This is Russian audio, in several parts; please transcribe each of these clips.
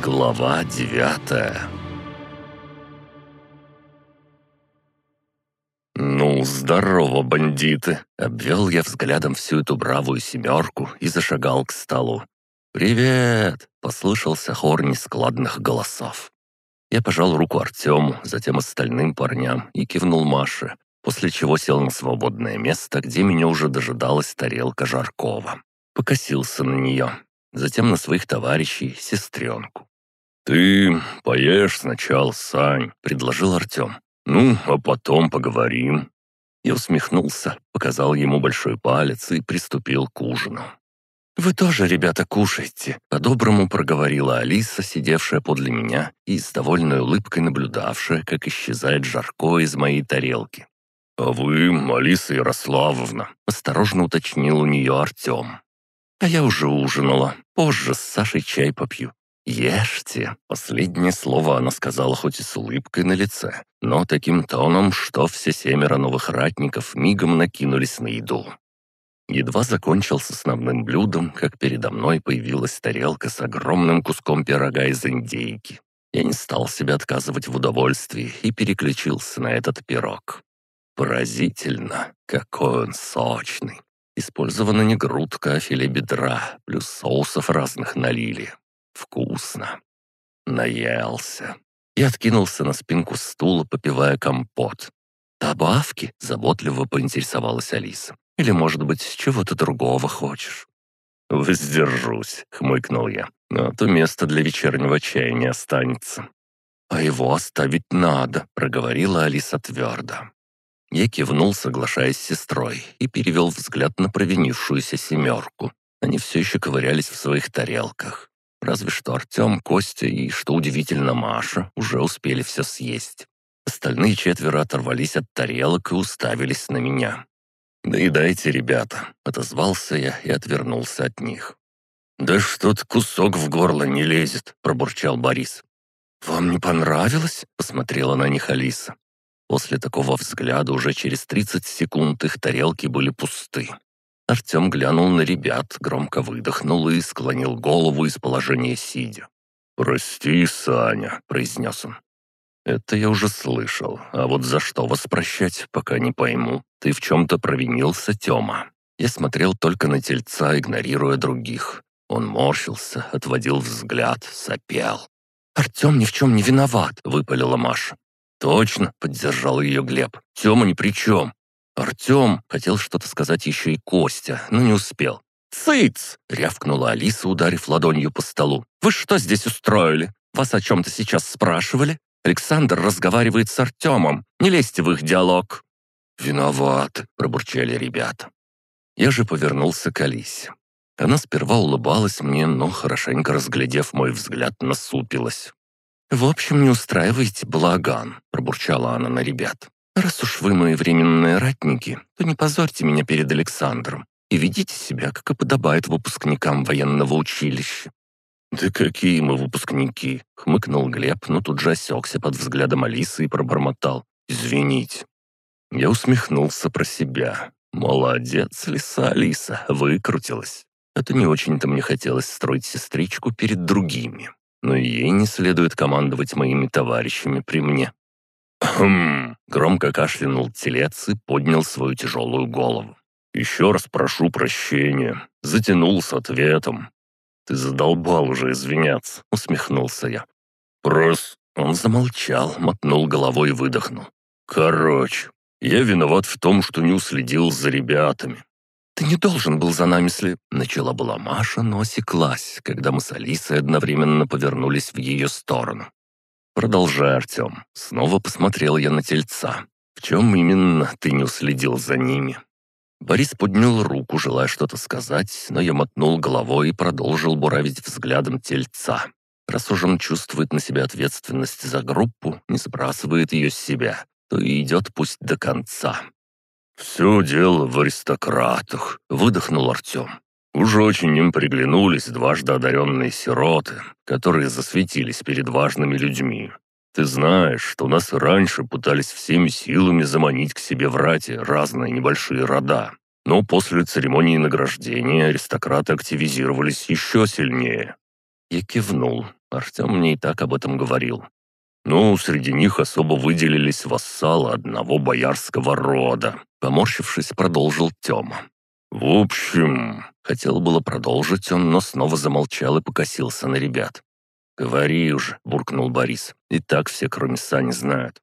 Глава девятая «Ну, здорово, бандиты!» — обвел я взглядом всю эту бравую семерку и зашагал к столу. «Привет!» — послышался хор нескладных голосов. Я пожал руку Артему, затем остальным парням и кивнул Маше, после чего сел на свободное место, где меня уже дожидалась тарелка Жаркова. Покосился на нее, затем на своих товарищей, сестренку. «Ты поешь сначала, Сань», — предложил Артем. «Ну, а потом поговорим». Я усмехнулся, показал ему большой палец и приступил к ужину. «Вы тоже, ребята, кушайте», — по-доброму проговорила Алиса, сидевшая подле меня и с довольной улыбкой наблюдавшая, как исчезает жарко из моей тарелки. «А вы, Алиса Ярославовна», — осторожно уточнил у нее Артем. «А я уже ужинала. Позже с Сашей чай попью. «Ешьте!» — последнее слово она сказала хоть и с улыбкой на лице, но таким тоном, что все семеро новых ратников мигом накинулись на еду. Едва закончился основным блюдом, как передо мной появилась тарелка с огромным куском пирога из индейки. Я не стал себе отказывать в удовольствии и переключился на этот пирог. Поразительно, какой он сочный. Использована не грудка, а филе бедра, плюс соусов разных налили. Вкусно. Наелся. И откинулся на спинку стула, попивая компот. «Добавки?» — заботливо поинтересовалась Алиса. «Или, может быть, чего-то другого хочешь?» «Воздержусь», — хмыкнул я. «А то место для вечернего чая не останется». «А его оставить надо», — проговорила Алиса твердо. Я кивнул, соглашаясь с сестрой, и перевел взгляд на провинившуюся семерку. Они все еще ковырялись в своих тарелках. Разве что Артем, Костя и, что удивительно, Маша уже успели все съесть. Остальные четверо оторвались от тарелок и уставились на меня. «Да и дайте, ребята», — отозвался я и отвернулся от них. «Да что-то кусок в горло не лезет», — пробурчал Борис. «Вам не понравилось?» — посмотрела на них Алиса. После такого взгляда уже через 30 секунд их тарелки были пусты. Артем глянул на ребят, громко выдохнул и склонил голову из положения сидя. «Прости, Саня», — произнес он. «Это я уже слышал, а вот за что вас прощать, пока не пойму. Ты в чем-то провинился, Тёма». Я смотрел только на тельца, игнорируя других. Он морщился, отводил взгляд, сопел. «Артем ни в чем не виноват», — выпалила Маша. «Точно», — поддержал ее Глеб. «Тёма ни при чем. Артем хотел что-то сказать еще и Костя, но не успел. «Цыц!» — рявкнула Алиса, ударив ладонью по столу. «Вы что здесь устроили? Вас о чем-то сейчас спрашивали? Александр разговаривает с Артемом. Не лезьте в их диалог». «Виноват», — пробурчали ребята. Я же повернулся к Алисе. Она сперва улыбалась мне, но, хорошенько разглядев мой взгляд, насупилась. «В общем, не устраивайте балаган», — пробурчала она на ребят. «Раз уж вы мои временные ратники, то не позорьте меня перед Александром и ведите себя, как и подобает выпускникам военного училища». «Да какие мы выпускники!» — хмыкнул Глеб, но тут же осекся под взглядом Алисы и пробормотал. «Извините». Я усмехнулся про себя. «Молодец, лиса Алиса, выкрутилась. Это не очень-то мне хотелось строить сестричку перед другими, но ей не следует командовать моими товарищами при мне». «Хм!» — громко кашлянул телец и поднял свою тяжелую голову. «Еще раз прошу прощения. Затянул с ответом». «Ты задолбал уже извиняться», — усмехнулся я. «Прос...» Он замолчал, мотнул головой и выдохнул. «Короче, я виноват в том, что не уследил за ребятами». «Ты не должен был за нами сли...» Начала была Маша, но осеклась, когда мы с Алисой одновременно повернулись в ее сторону. «Продолжай, Артем». Снова посмотрел я на тельца. «В чем именно ты не уследил за ними?» Борис поднял руку, желая что-то сказать, но я мотнул головой и продолжил буравить взглядом тельца. Раз уж он чувствует на себя ответственность за группу, не сбрасывает ее с себя, то и идет пусть до конца. «Все дело в аристократах», — выдохнул Артем. Уже очень им приглянулись дважды одаренные сироты, которые засветились перед важными людьми. Ты знаешь, что нас раньше пытались всеми силами заманить к себе в рате разные небольшие рода. Но после церемонии награждения аристократы активизировались еще сильнее. Я кивнул. Артем мне и так об этом говорил. Ну, среди них особо выделились вассалы одного боярского рода. Поморщившись, продолжил Тёма. В общем, хотел было продолжить он, но снова замолчал и покосился на ребят. «Говори уже», — буркнул Борис. «И так все, кроме Сани, знают».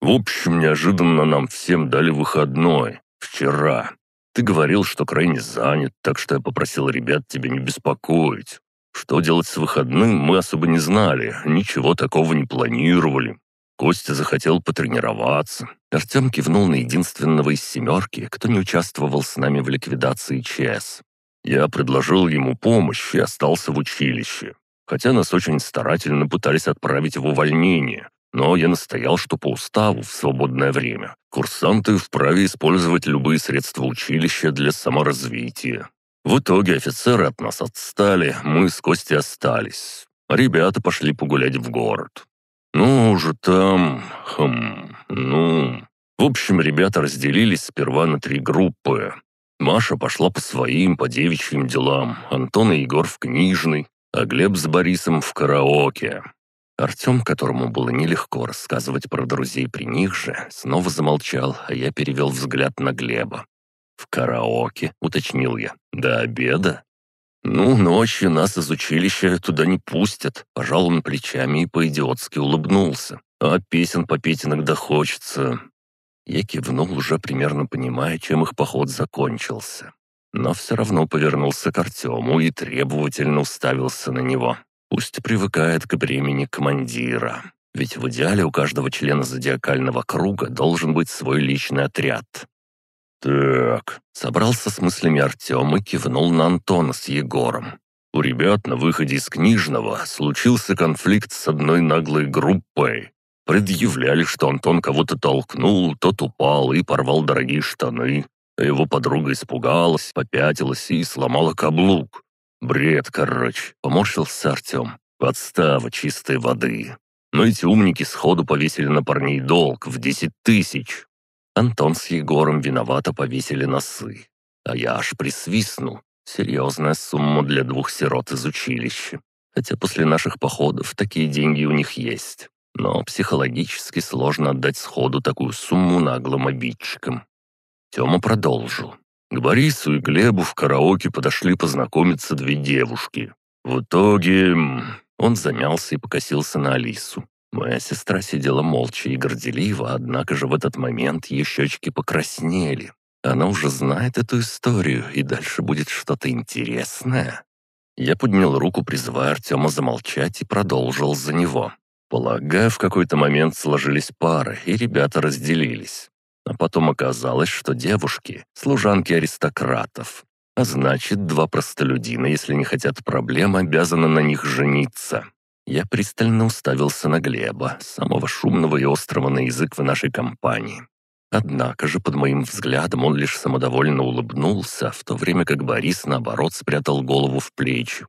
«В общем, неожиданно нам всем дали выходной. Вчера. Ты говорил, что крайне занят, так что я попросил ребят тебя не беспокоить. Что делать с выходным, мы особо не знали, ничего такого не планировали. Костя захотел потренироваться. Артем кивнул на единственного из семерки, кто не участвовал с нами в ликвидации ЧС. Я предложил ему помощь и остался в училище. Хотя нас очень старательно пытались отправить в увольнение. Но я настоял, что по уставу в свободное время курсанты вправе использовать любые средства училища для саморазвития. В итоге офицеры от нас отстали, мы с Костей остались. ребята пошли погулять в город. Ну, уже там... Хм... Ну... В общем, ребята разделились сперва на три группы. Маша пошла по своим, по девичьим делам, Антон и Егор в книжный, а Глеб с Борисом в караоке. Артем, которому было нелегко рассказывать про друзей при них же, снова замолчал, а я перевел взгляд на Глеба. «В караоке», — уточнил я. «До обеда?» «Ну, ночью нас из училища туда не пустят», — пожал он плечами и по-идиотски улыбнулся. «А песен попеть иногда хочется». Я кивнул, уже примерно понимая, чем их поход закончился. Но все равно повернулся к Артему и требовательно уставился на него. Пусть привыкает к бремени командира. Ведь в идеале у каждого члена зодиакального круга должен быть свой личный отряд. «Так», — собрался с мыслями Артем и кивнул на Антона с Егором. «У ребят на выходе из книжного случился конфликт с одной наглой группой. Предъявляли, что Антон кого-то толкнул, тот упал и порвал дорогие штаны, а его подруга испугалась, попятилась и сломала каблук. Бред, короче, поморщился Артем. Подстава чистой воды. Но эти умники сходу повесили на парней долг в десять тысяч. Антон с Егором виновато повесили носы. А я аж присвистнул. Серьезная сумма для двух сирот из училища. Хотя после наших походов такие деньги у них есть. Но психологически сложно отдать сходу такую сумму наглым обидчикам. Тёма продолжил. К Борису и Глебу в караоке подошли познакомиться две девушки. В итоге он замялся и покосился на Алису. Моя сестра сидела молча и горделиво, однако же в этот момент ее щечки покраснели. Она уже знает эту историю, и дальше будет что-то интересное. Я поднял руку, призывая Артема замолчать, и продолжил за него. Полагаю, в какой-то момент сложились пары, и ребята разделились. А потом оказалось, что девушки — служанки аристократов. А значит, два простолюдина, если не хотят проблем, обязаны на них жениться. Я пристально уставился на Глеба, самого шумного и острого на язык в нашей компании. Однако же под моим взглядом он лишь самодовольно улыбнулся, в то время как Борис, наоборот, спрятал голову в плечи.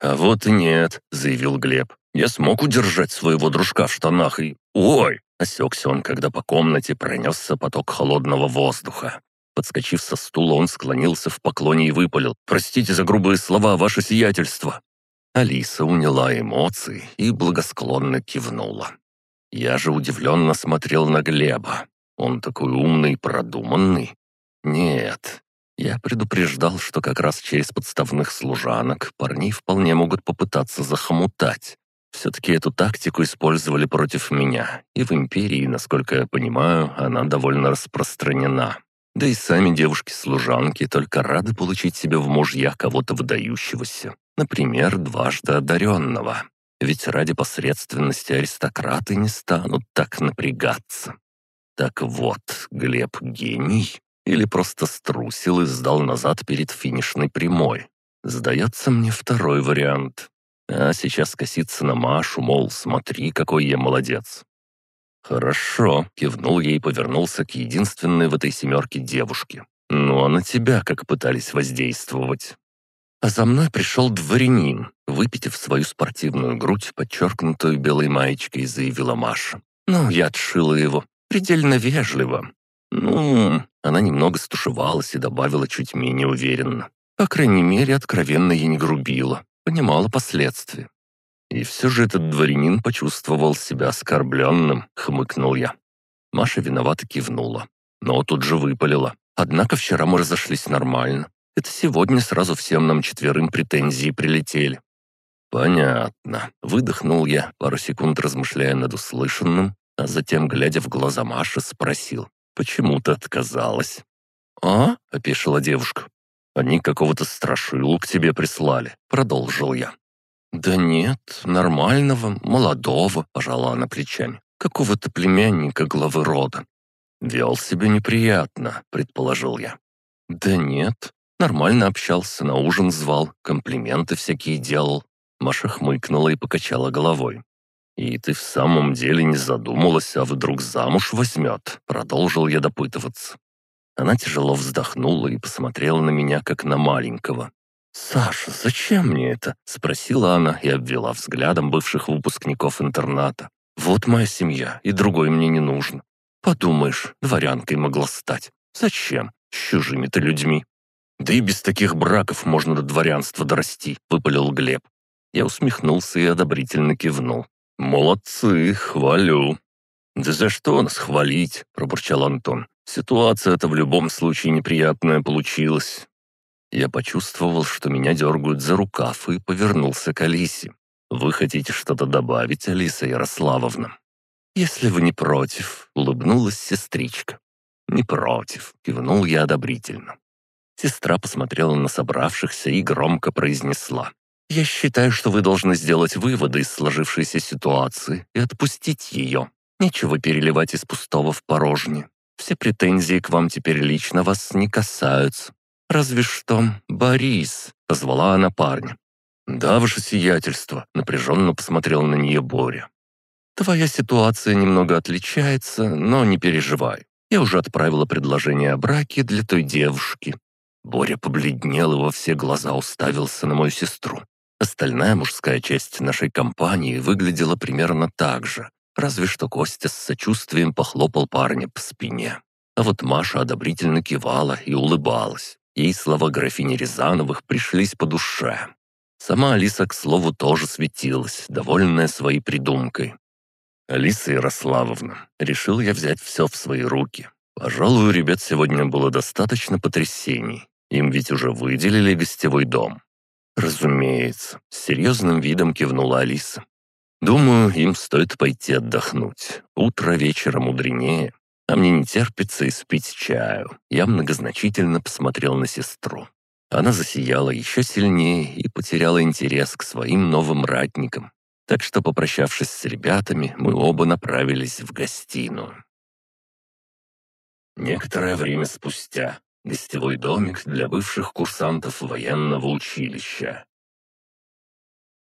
«А вот и нет», — заявил Глеб. «Я смог удержать своего дружка в штанах и... Ой!» — осекся он, когда по комнате пронесся поток холодного воздуха. Подскочив со стула, он склонился в поклоне и выпалил. «Простите за грубые слова, ваше сиятельство!» Алиса уняла эмоции и благосклонно кивнула. Я же удивленно смотрел на Глеба. Он такой умный и продуманный. Нет, я предупреждал, что как раз через подставных служанок парней вполне могут попытаться захомутать. Все-таки эту тактику использовали против меня, и в Империи, насколько я понимаю, она довольно распространена. Да и сами девушки-служанки только рады получить себе в мужья кого-то выдающегося. Например, дважды одаренного. Ведь ради посредственности аристократы не станут так напрягаться. Так вот, Глеб гений или просто струсил и сдал назад перед финишной прямой. Сдается мне второй вариант. А сейчас коситься на Машу, мол, смотри, какой я молодец. «Хорошо», — кивнул ей и повернулся к единственной в этой семерке девушке. «Ну а на тебя как пытались воздействовать?» А за мной пришел дворянин, выпитив свою спортивную грудь, подчеркнутую белой маечкой, заявила Маша. Ну, я отшила его. Предельно вежливо. Ну, она немного стушевалась и добавила чуть менее уверенно. По крайней мере, откровенно я не грубила. Понимала последствия. И все же этот дворянин почувствовал себя оскорбленным, хмыкнул я. Маша виновато кивнула, но тут же выпалила. Однако вчера мы разошлись нормально. Это сегодня сразу всем нам четверым претензии прилетели. «Понятно», — выдохнул я, пару секунд размышляя над услышанным, а затем, глядя в глаза Маши, спросил, «Почему ты отказалась?» «А?» — опешила девушка. «Они какого-то страшилу к тебе прислали», — продолжил я. «Да нет, нормального, молодого», — пожала она плечами. «Какого-то племянника главы рода». «Вел себя неприятно», — предположил я. «Да нет, нормально общался, на ужин звал, комплименты всякие делал». Маша хмыкнула и покачала головой. «И ты в самом деле не задумалась, а вдруг замуж возьмет?» Продолжил я допытываться. Она тяжело вздохнула и посмотрела на меня, как на маленького. «Саша, зачем мне это?» — спросила она и обвела взглядом бывших выпускников интерната. «Вот моя семья, и другой мне не нужен. Подумаешь, дворянкой могла стать. Зачем? С чужими-то людьми». «Да и без таких браков можно до дворянства дорасти», — выпалил Глеб. Я усмехнулся и одобрительно кивнул. «Молодцы, хвалю». «Да за что нас хвалить?» — пробурчал Антон. «Ситуация-то в любом случае неприятная получилась». Я почувствовал, что меня дергают за рукав и повернулся к Алисе. «Вы хотите что-то добавить, Алиса Ярославовна?» «Если вы не против», — улыбнулась сестричка. «Не против», — кивнул я одобрительно. Сестра посмотрела на собравшихся и громко произнесла. «Я считаю, что вы должны сделать выводы из сложившейся ситуации и отпустить ее. Нечего переливать из пустого в порожнее. Все претензии к вам теперь лично вас не касаются. Разве что Борис», — позвала она парня. «Да, ваше сиятельство», — напряженно посмотрел на нее Боря. «Твоя ситуация немного отличается, но не переживай. Я уже отправила предложение о браке для той девушки». Боря побледнел и во все глаза уставился на мою сестру. Остальная мужская часть нашей компании выглядела примерно так же, разве что Костя с сочувствием похлопал парня по спине. А вот Маша одобрительно кивала и улыбалась. Ей слова графини Рязановых пришлись по душе. Сама Алиса, к слову, тоже светилась, довольная своей придумкой. «Алиса Ярославовна, решил я взять все в свои руки. Пожалуй, у ребят сегодня было достаточно потрясений. Им ведь уже выделили гостевой дом. «Разумеется», — с серьезным видом кивнула Алиса. «Думаю, им стоит пойти отдохнуть. Утро вечера мудренее. А мне не терпится испить чаю». Я многозначительно посмотрел на сестру. Она засияла еще сильнее и потеряла интерес к своим новым ратникам. Так что, попрощавшись с ребятами, мы оба направились в гостиную. Некоторое время спустя Гостевой домик для бывших курсантов военного училища.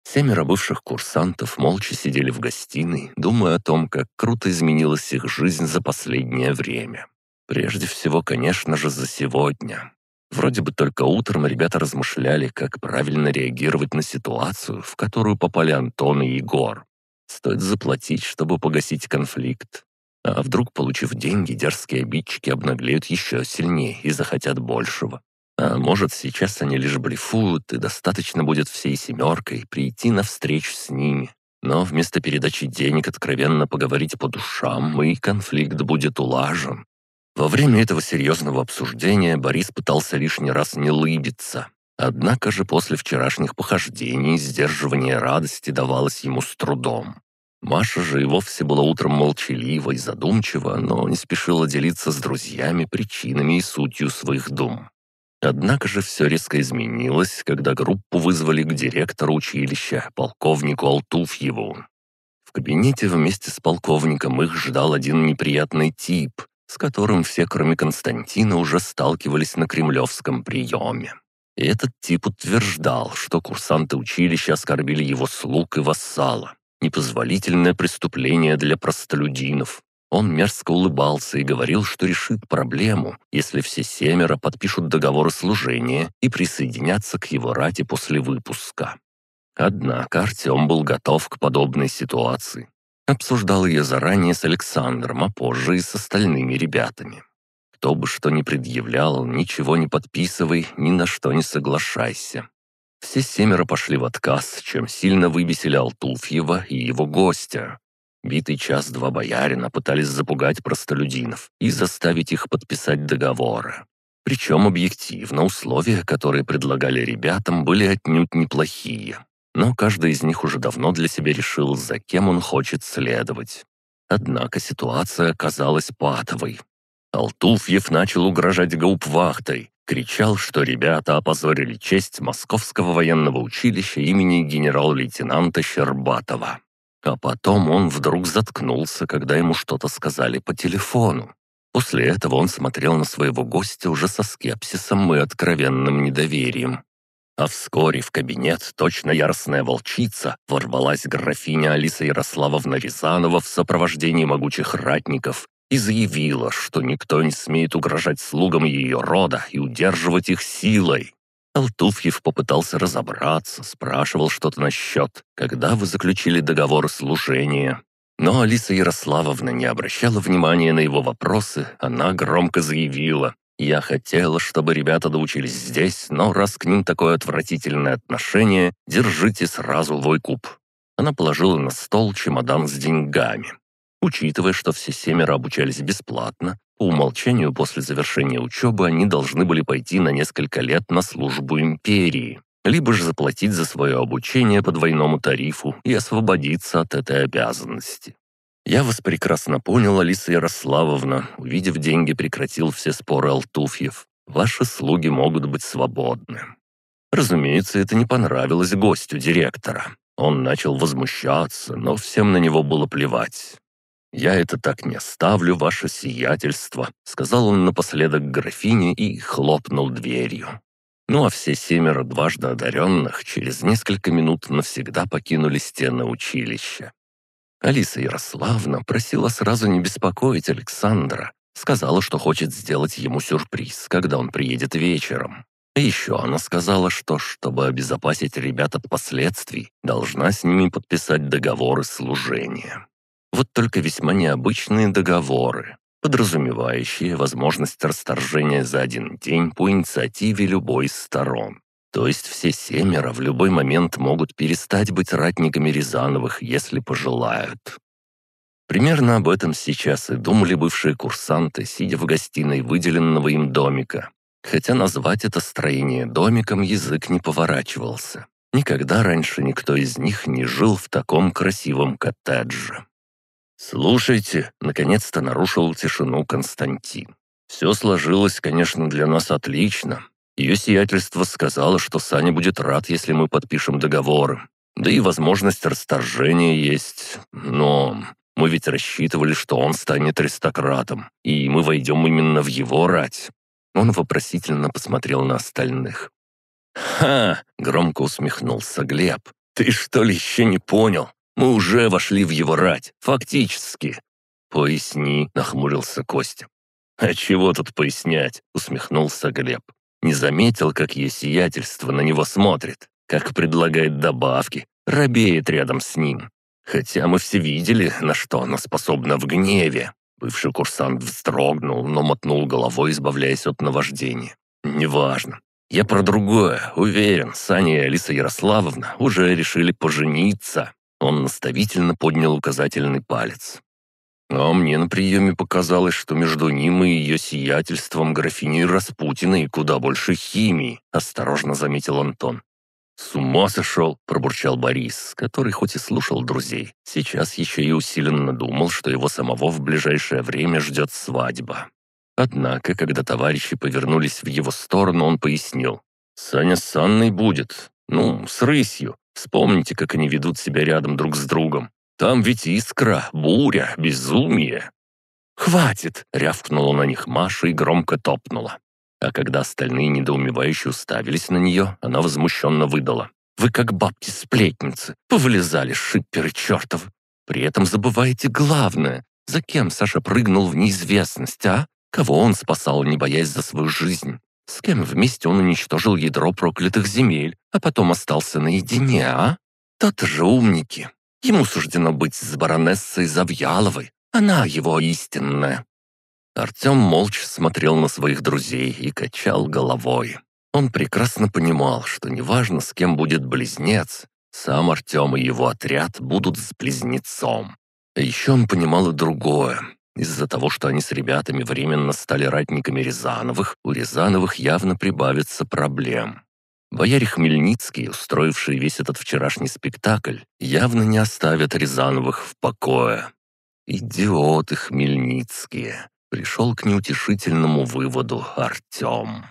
Семеро бывших курсантов молча сидели в гостиной, думая о том, как круто изменилась их жизнь за последнее время. Прежде всего, конечно же, за сегодня. Вроде бы только утром ребята размышляли, как правильно реагировать на ситуацию, в которую попали Антон и Егор. Стоит заплатить, чтобы погасить конфликт. А вдруг, получив деньги, дерзкие обидчики обнаглеют еще сильнее и захотят большего. А может, сейчас они лишь блефуют, и достаточно будет всей семеркой прийти навстречу с ними. Но вместо передачи денег откровенно поговорить по душам, и конфликт будет улажен. Во время этого серьезного обсуждения Борис пытался лишний раз не лыбиться. Однако же после вчерашних похождений сдерживание радости давалось ему с трудом. Маша же и вовсе была утром молчалива и задумчива, но не спешила делиться с друзьями причинами и сутью своих дум. Однако же все резко изменилось, когда группу вызвали к директору училища, полковнику Алтуфьеву. В кабинете вместе с полковником их ждал один неприятный тип, с которым все, кроме Константина, уже сталкивались на кремлевском приеме. И этот тип утверждал, что курсанты училища оскорбили его слуг и вассала, непозволительное преступление для простолюдинов. Он мерзко улыбался и говорил, что решит проблему, если все семеро подпишут договор служения и присоединятся к его рате после выпуска. Однако Артем был готов к подобной ситуации. Обсуждал ее заранее с Александром, а позже и с остальными ребятами. Кто бы что ни предъявлял, ничего не подписывай, ни на что не соглашайся. Все семеро пошли в отказ, чем сильно выбесили Алтуфьева и его гостя. Битый час два боярина пытались запугать простолюдинов и заставить их подписать договоры. Причем объективно условия, которые предлагали ребятам, были отнюдь неплохие. Но каждый из них уже давно для себя решил, за кем он хочет следовать. Однако ситуация оказалась патовой. Алтуфьев начал угрожать гаупвахтой, кричал, что ребята опозорили честь Московского военного училища имени генерал-лейтенанта Щербатова. А потом он вдруг заткнулся, когда ему что-то сказали по телефону. После этого он смотрел на своего гостя уже со скепсисом и откровенным недоверием. А вскоре в кабинет точно яростная волчица ворвалась графиня Алиса Ярославовна Рязанова в сопровождении могучих ратников и заявила, что никто не смеет угрожать слугам ее рода и удерживать их силой. Алтуфьев попытался разобраться, спрашивал что-то насчет, когда вы заключили договор служения. Но Алиса Ярославовна не обращала внимания на его вопросы, она громко заявила. «Я хотела, чтобы ребята доучились здесь, но раз к ним такое отвратительное отношение, держите сразу войкуп». Она положила на стол чемодан с деньгами. Учитывая, что все семеро обучались бесплатно, по умолчанию после завершения учебы они должны были пойти на несколько лет на службу империи, либо же заплатить за свое обучение по двойному тарифу и освободиться от этой обязанности. Я вас прекрасно понял, Алиса Ярославовна. Увидев деньги, прекратил все споры Алтуфьев. Ваши слуги могут быть свободны. Разумеется, это не понравилось гостю директора. Он начал возмущаться, но всем на него было плевать. «Я это так не оставлю, ваше сиятельство», — сказал он напоследок графине и хлопнул дверью. Ну а все семеро дважды одаренных через несколько минут навсегда покинули стены училища. Алиса Ярославна просила сразу не беспокоить Александра, сказала, что хочет сделать ему сюрприз, когда он приедет вечером. А еще она сказала, что, чтобы обезопасить ребят от последствий, должна с ними подписать договоры служения. Вот только весьма необычные договоры, подразумевающие возможность расторжения за один день по инициативе любой из сторон. То есть все семеро в любой момент могут перестать быть ратниками Рязановых, если пожелают. Примерно об этом сейчас и думали бывшие курсанты, сидя в гостиной выделенного им домика. Хотя назвать это строение домиком язык не поворачивался. Никогда раньше никто из них не жил в таком красивом коттедже. «Слушайте», — наконец-то нарушил тишину Константин. «Все сложилось, конечно, для нас отлично. Ее сиятельство сказала, что Саня будет рад, если мы подпишем договоры. Да и возможность расторжения есть. Но мы ведь рассчитывали, что он станет аристократом, и мы войдем именно в его рать». Он вопросительно посмотрел на остальных. «Ха!» — громко усмехнулся Глеб. «Ты что ли еще не понял? Мы уже вошли в его рать, фактически». «Поясни», — нахмурился Костя. «А чего тут пояснять?» — усмехнулся Глеб. Не заметил, как ее сиятельство на него смотрит, как предлагает добавки, робеет рядом с ним. Хотя мы все видели, на что она способна в гневе. Бывший курсант вздрогнул, но мотнул головой, избавляясь от наваждения. «Неважно. Я про другое. Уверен, Саня и Алиса Ярославовна уже решили пожениться. Он наставительно поднял указательный палец. А мне на приеме показалось, что между ним и ее сиятельством графиней Распутиной куда больше химии, осторожно заметил Антон. «С ума сошел!» – пробурчал Борис, который хоть и слушал друзей, сейчас еще и усиленно думал, что его самого в ближайшее время ждет свадьба. Однако, когда товарищи повернулись в его сторону, он пояснил. «Саня с Анной будет. Ну, с рысью. Вспомните, как они ведут себя рядом друг с другом. Там ведь искра, буря, безумие». «Хватит!» — рявкнула на них Маша и громко топнула. А когда остальные недоумевающе уставились на нее, она возмущенно выдала. «Вы как бабки-сплетницы, повылезали шипперы чертов. При этом забываете главное. За кем Саша прыгнул в неизвестность, а? Кого он спасал, не боясь за свою жизнь? С кем вместе он уничтожил ядро проклятых земель, а потом остался наедине, а? Тот же умники. Ему суждено быть с баронессой Завьяловой. Она его истинная. Артем молча смотрел на своих друзей и качал головой. Он прекрасно понимал, что неважно, с кем будет близнец, сам Артем и его отряд будут с близнецом. А еще он понимал и другое. Из-за того, что они с ребятами временно стали ратниками Рязановых, у Рязановых явно прибавится проблем. Бояре Хмельницкие, устроившие весь этот вчерашний спектакль, явно не оставят Рязановых в покое. «Идиоты Хмельницкие!» — пришел к неутешительному выводу Артем.